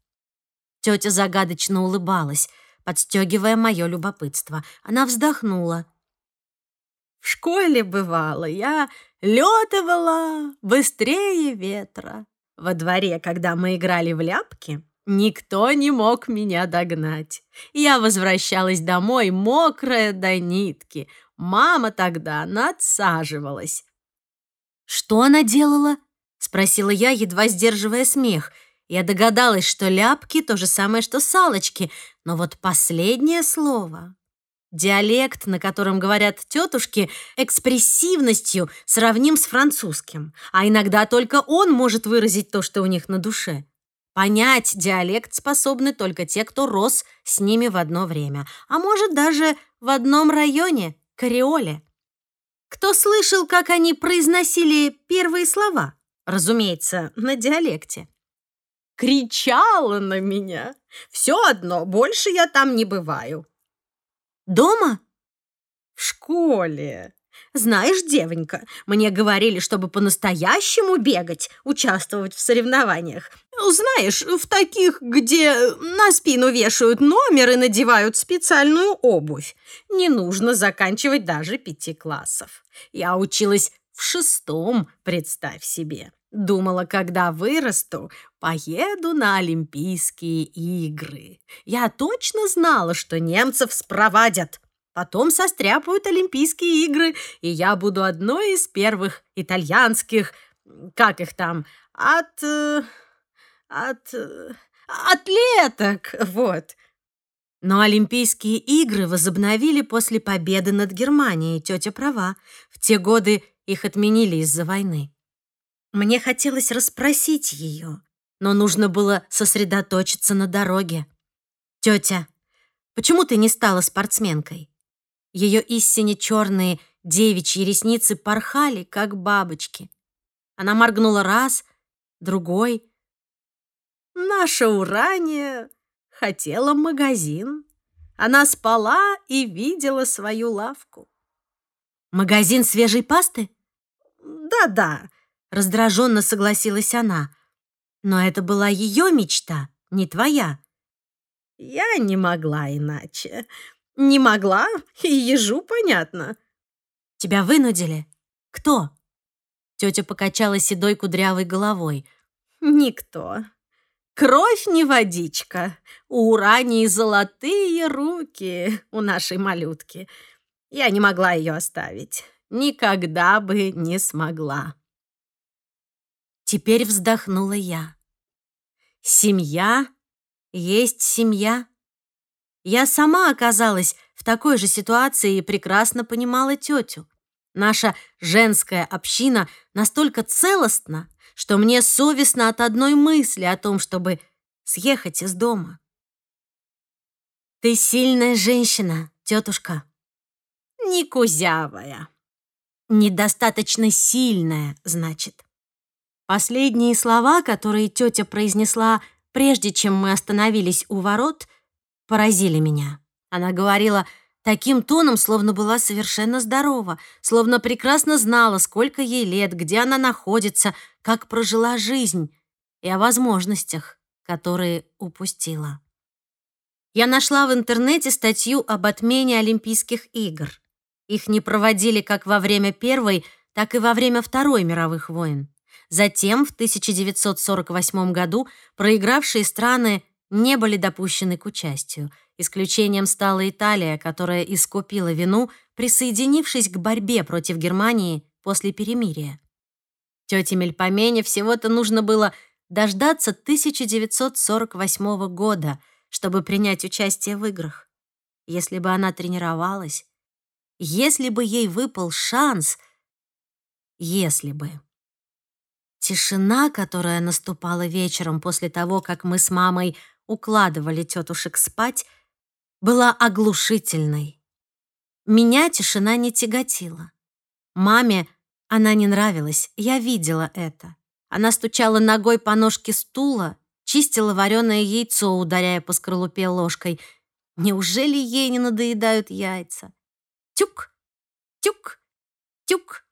Тетя загадочно улыбалась, подстегивая мое любопытство. Она вздохнула. В школе бывало, я летывала быстрее ветра. Во дворе, когда мы играли в ляпки, никто не мог меня догнать. Я возвращалась домой, мокрая до нитки. Мама тогда надсаживалась. «Что она делала?» — спросила я, едва сдерживая смех. Я догадалась, что ляпки — то же самое, что салочки, но вот последнее слово Диалект, на котором говорят тетушки, экспрессивностью сравним с французским, а иногда только он может выразить то, что у них на душе. Понять диалект способны только те, кто рос с ними в одно время, а может даже в одном районе, Кариоле. Кто слышал, как они произносили первые слова? Разумеется, на диалекте. Кричала на меня. Все одно, больше я там не бываю. Дома? В школе. Знаешь, девонька, мне говорили, чтобы по-настоящему бегать, участвовать в соревнованиях. Знаешь, в таких, где на спину вешают номер и надевают специальную обувь. Не нужно заканчивать даже пяти классов. Я училась в шестом, представь себе. Думала, когда вырасту, поеду на Олимпийские игры. Я точно знала, что немцев спровадят. Потом состряпают Олимпийские игры, и я буду одной из первых итальянских, как их там, от... Э, от... Э, атлеток, вот. Но Олимпийские игры возобновили после победы над Германией, тетя права. В те годы их отменили из-за войны. Мне хотелось расспросить ее, но нужно было сосредоточиться на дороге. «Тетя, почему ты не стала спортсменкой?» Ее истине черные девичьи ресницы порхали, как бабочки. Она моргнула раз, другой. «Наша Урания хотела магазин. Она спала и видела свою лавку». «Магазин свежей пасты?» «Да-да, Раздраженно согласилась она. Но это была ее мечта, не твоя. Я не могла иначе. Не могла, и ежу понятно. Тебя вынудили? Кто? Тетя покачала седой кудрявой головой. Никто. Кровь не водичка. У Урании золотые руки у нашей малютки. Я не могла ее оставить. Никогда бы не смогла. Теперь вздохнула я. Семья есть семья. Я сама оказалась в такой же ситуации и прекрасно понимала тетю. Наша женская община настолько целостна, что мне совестно от одной мысли о том, чтобы съехать из дома. Ты сильная женщина, тетушка. Не кузявая. Недостаточно сильная, значит. Последние слова, которые тетя произнесла, прежде чем мы остановились у ворот, поразили меня. Она говорила таким тоном, словно была совершенно здорова, словно прекрасно знала, сколько ей лет, где она находится, как прожила жизнь и о возможностях, которые упустила. Я нашла в интернете статью об отмене Олимпийских игр. Их не проводили как во время Первой, так и во время Второй мировых войн. Затем, в 1948 году, проигравшие страны не были допущены к участию. Исключением стала Италия, которая искупила вину, присоединившись к борьбе против Германии после перемирия. Тете Мельпомене всего-то нужно было дождаться 1948 года, чтобы принять участие в играх. Если бы она тренировалась, если бы ей выпал шанс, если бы. Тишина, которая наступала вечером после того, как мы с мамой укладывали тетушек спать, была оглушительной. Меня тишина не тяготила. Маме она не нравилась, я видела это. Она стучала ногой по ножке стула, чистила вареное яйцо, ударяя по скорлупе ложкой. Неужели ей не надоедают яйца? Тюк, тюк, тюк.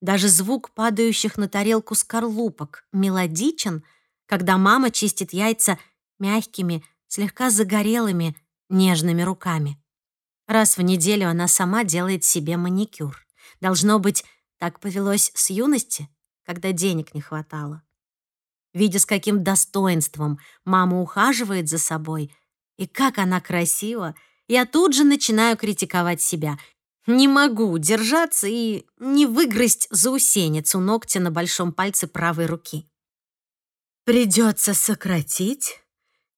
Даже звук падающих на тарелку скорлупок мелодичен, когда мама чистит яйца мягкими, слегка загорелыми, нежными руками. Раз в неделю она сама делает себе маникюр. Должно быть, так повелось с юности, когда денег не хватало. Видя, с каким достоинством мама ухаживает за собой, и как она красива, я тут же начинаю критиковать себя. Не могу держаться и не выгрызть заусеницу ногтя на большом пальце правой руки. «Придется сократить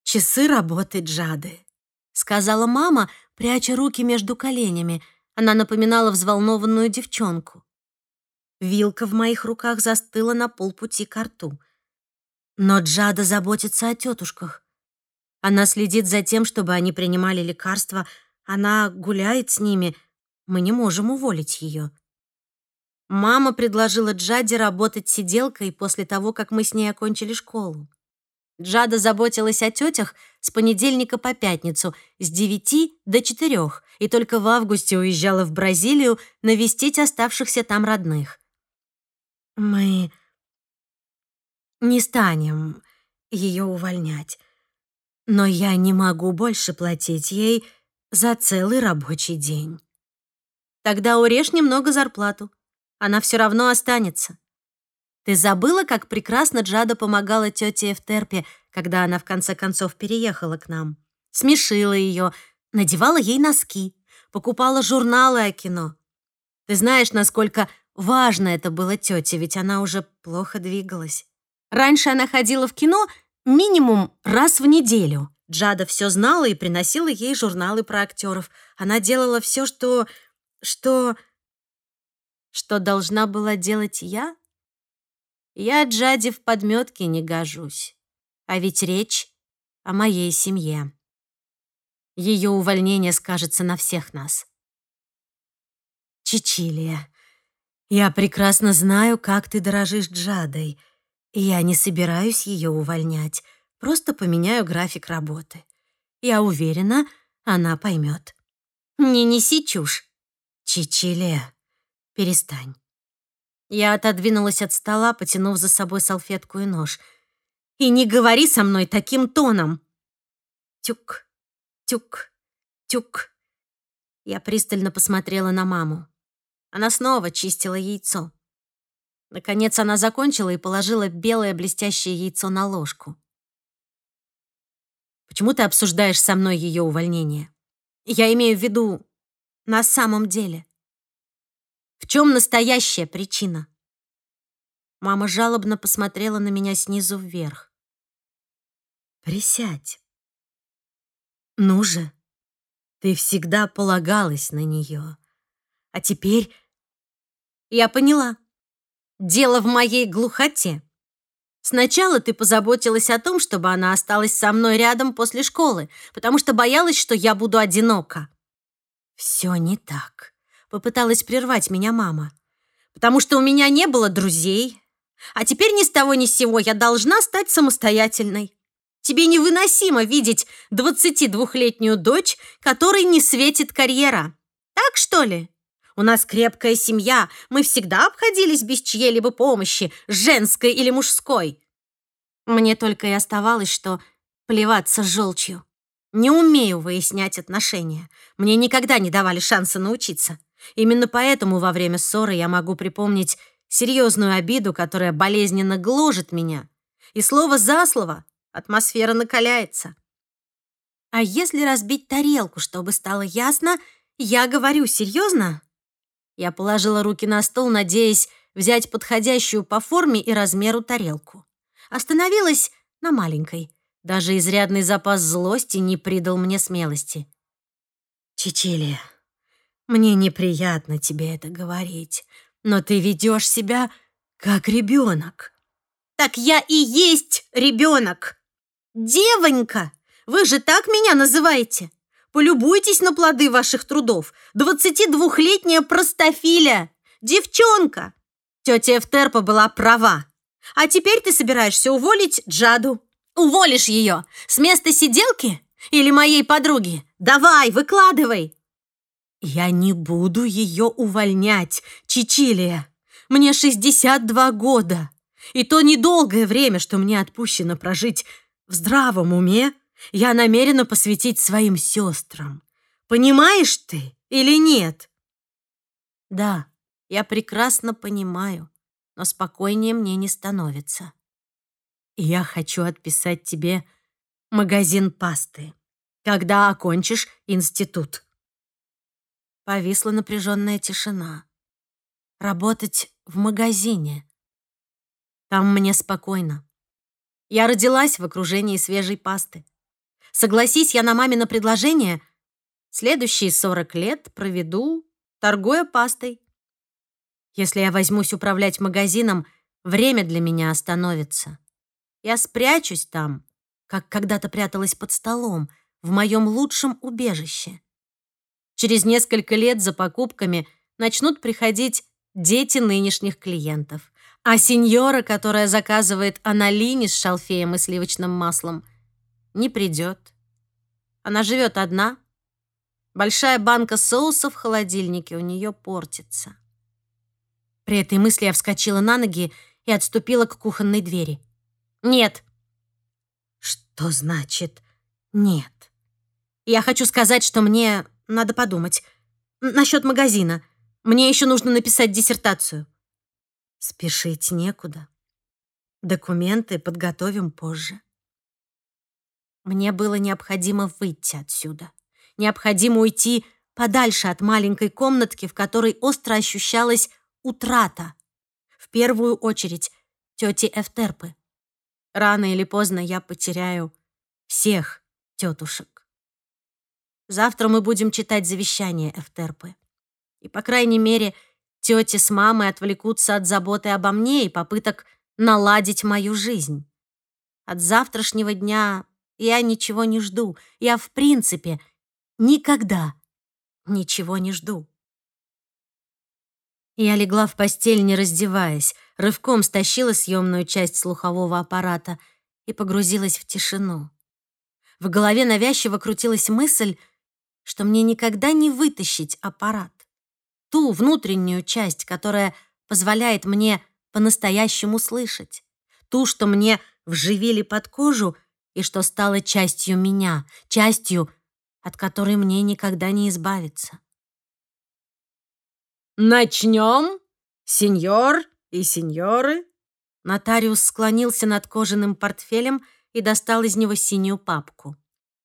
часы работы Джады», — сказала мама, пряча руки между коленями. Она напоминала взволнованную девчонку. Вилка в моих руках застыла на полпути к рту. Но Джада заботится о тетушках. Она следит за тем, чтобы они принимали лекарства. Она гуляет с ними — мы не можем уволить ее. Мама предложила Джаде работать сиделкой после того, как мы с ней окончили школу. Джада заботилась о тетях с понедельника по пятницу с 9 до 4 и только в августе уезжала в Бразилию навестить оставшихся там родных. Мы не станем ее увольнять, но я не могу больше платить ей за целый рабочий день. Тогда урежь немного зарплату. Она все равно останется. Ты забыла, как прекрасно Джада помогала тете Эфтерпе, когда она в конце концов переехала к нам? Смешила ее, надевала ей носки, покупала журналы о кино. Ты знаешь, насколько важно это было тете, ведь она уже плохо двигалась. Раньше она ходила в кино минимум раз в неделю. Джада все знала и приносила ей журналы про актеров. Она делала все, что что... Что должна была делать я? Я Джади в подметке не гожусь. А ведь речь о моей семье. Ее увольнение скажется на всех нас. Чичилия, я прекрасно знаю, как ты дорожишь Джадой, и я не собираюсь ее увольнять, просто поменяю график работы. Я уверена, она поймет. Не неси чушь. Чичиле, перестань. Я отодвинулась от стола, потянув за собой салфетку и нож. И не говори со мной таким тоном. Тюк, тюк, тюк. Я пристально посмотрела на маму. Она снова чистила яйцо. Наконец она закончила и положила белое блестящее яйцо на ложку. «Почему ты обсуждаешь со мной ее увольнение? Я имею в виду, на самом деле? В чем настоящая причина? Мама жалобно посмотрела на меня снизу вверх. «Присядь. Ну же, ты всегда полагалась на нее. А теперь...» Я поняла. Дело в моей глухоте. Сначала ты позаботилась о том, чтобы она осталась со мной рядом после школы, потому что боялась, что я буду одинока. Все не так. Попыталась прервать меня мама. Потому что у меня не было друзей. А теперь ни с того ни с сего я должна стать самостоятельной. Тебе невыносимо видеть 22-летнюю дочь, которой не светит карьера. Так что ли? У нас крепкая семья, мы всегда обходились без чьей-либо помощи, женской или мужской. Мне только и оставалось, что плеваться желчью. Не умею выяснять отношения. Мне никогда не давали шанса научиться. Именно поэтому во время ссоры я могу припомнить серьезную обиду, которая болезненно гложет меня. И слово за слово атмосфера накаляется. А если разбить тарелку, чтобы стало ясно, я говорю серьезно, я положила руки на стол, надеясь взять подходящую по форме и размеру тарелку. Остановилась на маленькой. Даже изрядный запас злости не придал мне смелости. «Чичилия, мне неприятно тебе это говорить, но ты ведешь себя как ребенок». «Так я и есть ребенок! Девонька! Вы же так меня называете!» Полюбуйтесь на плоды ваших трудов. 22-летняя простофиля. Девчонка. Тетя Эфтерпа была права. А теперь ты собираешься уволить Джаду. Уволишь ее с места сиделки или моей подруги? Давай, выкладывай. Я не буду ее увольнять, Чичилия. Мне 62 года. И то недолгое время, что мне отпущено прожить в здравом уме я намерена посвятить своим сестрам. Понимаешь ты или нет? Да, я прекрасно понимаю, но спокойнее мне не становится. Я хочу отписать тебе магазин пасты, когда окончишь институт. Повисла напряженная тишина. Работать в магазине. Там мне спокойно. Я родилась в окружении свежей пасты. Согласись я на мамино предложение, следующие 40 лет проведу, торгуя пастой. Если я возьмусь управлять магазином, время для меня остановится. Я спрячусь там, как когда-то пряталась под столом, в моем лучшем убежище. Через несколько лет за покупками начнут приходить дети нынешних клиентов. А сеньора, которая заказывает аналини с шалфеем и сливочным маслом, не придет. Она живет одна. Большая банка соуса в холодильнике у нее портится. При этой мысли я вскочила на ноги и отступила к кухонной двери. «Нет». «Что значит «нет»?» «Я хочу сказать, что мне надо подумать. Насчет магазина. Мне еще нужно написать диссертацию». «Спешить некуда. Документы подготовим позже». Мне было необходимо выйти отсюда. Необходимо уйти подальше от маленькой комнатки, в которой остро ощущалась утрата. В первую очередь тети Эфтерпы. Рано или поздно я потеряю всех тетушек. Завтра мы будем читать завещание Эфтерпы. И, по крайней мере, тети с мамой отвлекутся от заботы обо мне и попыток наладить мою жизнь. От завтрашнего дня я ничего не жду. Я, в принципе, никогда ничего не жду. Я легла в постель, не раздеваясь, рывком стащила съемную часть слухового аппарата и погрузилась в тишину. В голове навязчиво крутилась мысль, что мне никогда не вытащить аппарат. Ту внутреннюю часть, которая позволяет мне по-настоящему слышать. Ту, что мне вживили под кожу — и что стало частью меня, частью, от которой мне никогда не избавиться. «Начнем, сеньор и сеньоры?» Нотариус склонился над кожаным портфелем и достал из него синюю папку.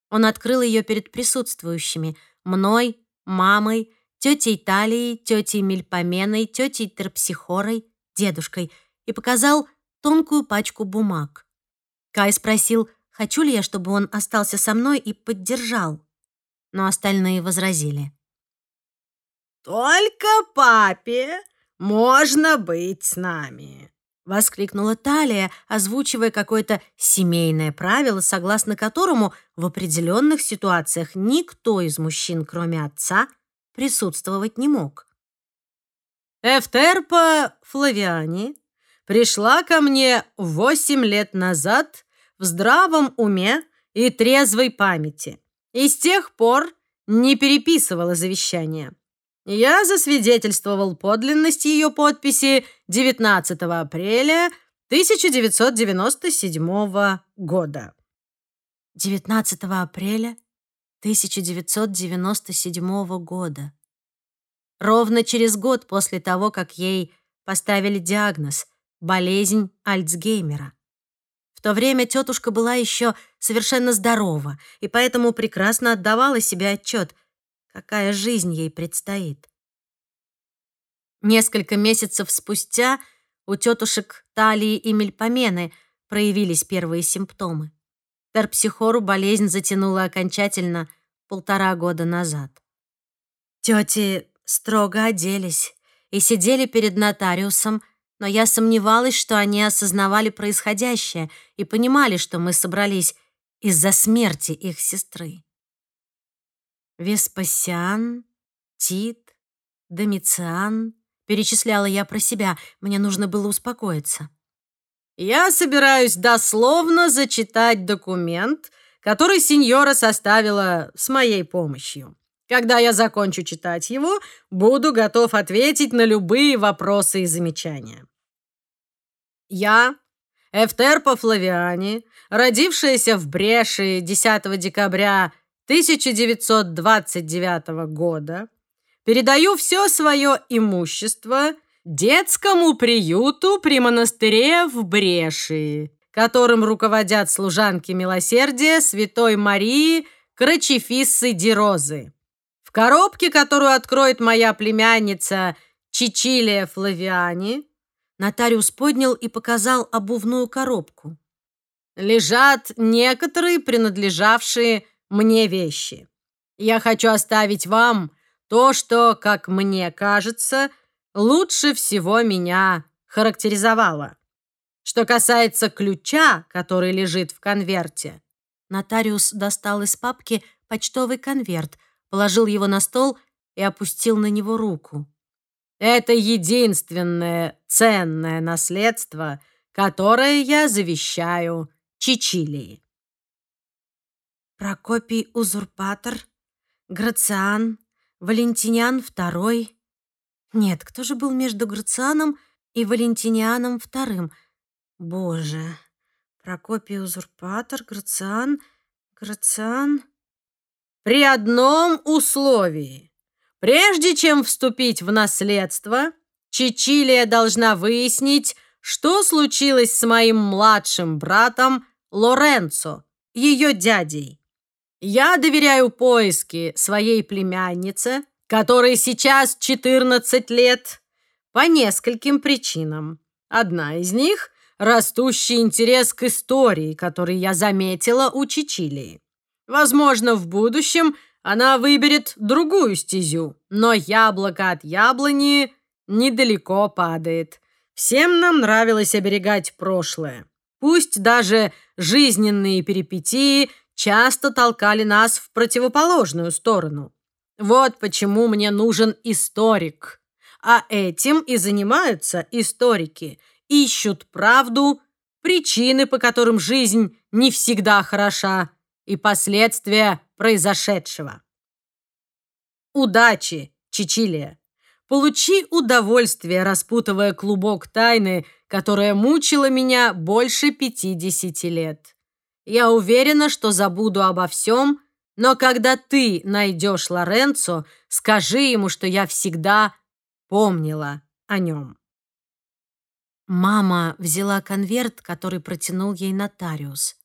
Он открыл ее перед присутствующими — мной, мамой, тетей Талией, тетей Мельпоменой, тетей Терпсихорой, дедушкой и показал тонкую пачку бумаг. Кай спросил, хочу ли я, чтобы он остался со мной и поддержал. Но остальные возразили. «Только папе можно быть с нами», — воскликнула Талия, озвучивая какое-то семейное правило, согласно которому в определенных ситуациях никто из мужчин, кроме отца, присутствовать не мог. Эфтерпа Флавиани пришла ко мне восемь лет назад в здравом уме и трезвой памяти, и с тех пор не переписывала завещание. Я засвидетельствовал подлинность ее подписи 19 апреля 1997 года. 19 апреля 1997 года. Ровно через год после того, как ей поставили диагноз – болезнь Альцгеймера. В то время тетушка была еще совершенно здорова и поэтому прекрасно отдавала себе отчет – какая жизнь ей предстоит. Несколько месяцев спустя у тетушек Талии и Мельпомены проявились первые симптомы. Терпсихору болезнь затянула окончательно полтора года назад. Тети строго оделись и сидели перед нотариусом, но я сомневалась, что они осознавали происходящее и понимали, что мы собрались из-за смерти их сестры. Веспасиан, Тит, Домициан. Перечисляла я про себя, мне нужно было успокоиться. Я собираюсь дословно зачитать документ, который сеньора составила с моей помощью. Когда я закончу читать его, буду готов ответить на любые вопросы и замечания. Я, Эфтерпа Флавиани, родившаяся в Бреши 10 декабря 1929 года передаю все свое имущество детскому приюту при монастыре в Брешии, которым руководят служанки милосердия Святой Марии Крачефиссы Дирозы. В коробке, которую откроет моя племянница Чичилия Флавиани, нотариус поднял и показал обувную коробку. Лежат некоторые принадлежавшие мне вещи. Я хочу оставить вам то, что, как мне кажется, лучше всего меня характеризовало. Что касается ключа, который лежит в конверте, нотариус достал из папки почтовый конверт, положил его на стол и опустил на него руку. Это единственное ценное наследство, которое я завещаю Чичилии. Прокопий Узурпатор, Грациан, Валентиниан II. Нет, кто же был между Грацианом и Валентинианом II? Боже, Прокопий Узурпатор, Грациан, Грациан... При одном условии. Прежде чем вступить в наследство, Чичилия должна выяснить, что случилось с моим младшим братом Лоренцо, ее дядей. Я доверяю поиски своей племяннице, которой сейчас 14 лет, по нескольким причинам. Одна из них – растущий интерес к истории, который я заметила у Чичилии. Возможно, в будущем она выберет другую стезю, но яблоко от яблони недалеко падает. Всем нам нравилось оберегать прошлое. Пусть даже жизненные перипетии – часто толкали нас в противоположную сторону. Вот почему мне нужен историк. А этим и занимаются историки. Ищут правду, причины, по которым жизнь не всегда хороша, и последствия произошедшего. Удачи, Чичилия! Получи удовольствие, распутывая клубок тайны, которая мучила меня больше пятидесяти лет. Я уверена, что забуду обо всем, но когда ты найдешь Лоренцо, скажи ему, что я всегда помнила о нем». Мама взяла конверт, который протянул ей нотариус.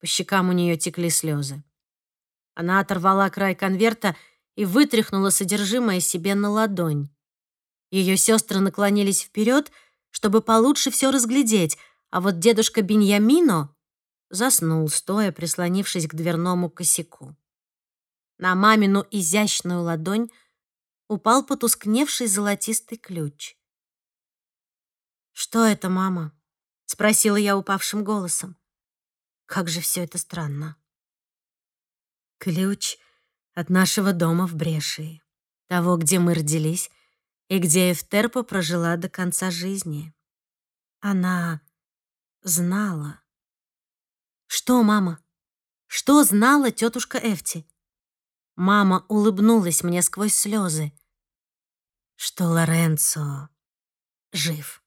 По щекам у нее текли слезы. Она оторвала край конверта и вытряхнула содержимое себе на ладонь. Ее сестры наклонились вперед, чтобы получше все разглядеть, а вот дедушка Беньямино заснул, стоя, прислонившись к дверному косяку. На мамину изящную ладонь упал потускневший золотистый ключ. «Что это, мама?» — спросила я упавшим голосом. «Как же все это странно». «Ключ от нашего дома в Брешии, того, где мы родились и где Эфтерпа прожила до конца жизни. Она знала». «Что, мама? Что знала тетушка Эфти?» Мама улыбнулась мне сквозь слезы, что Лоренцо жив.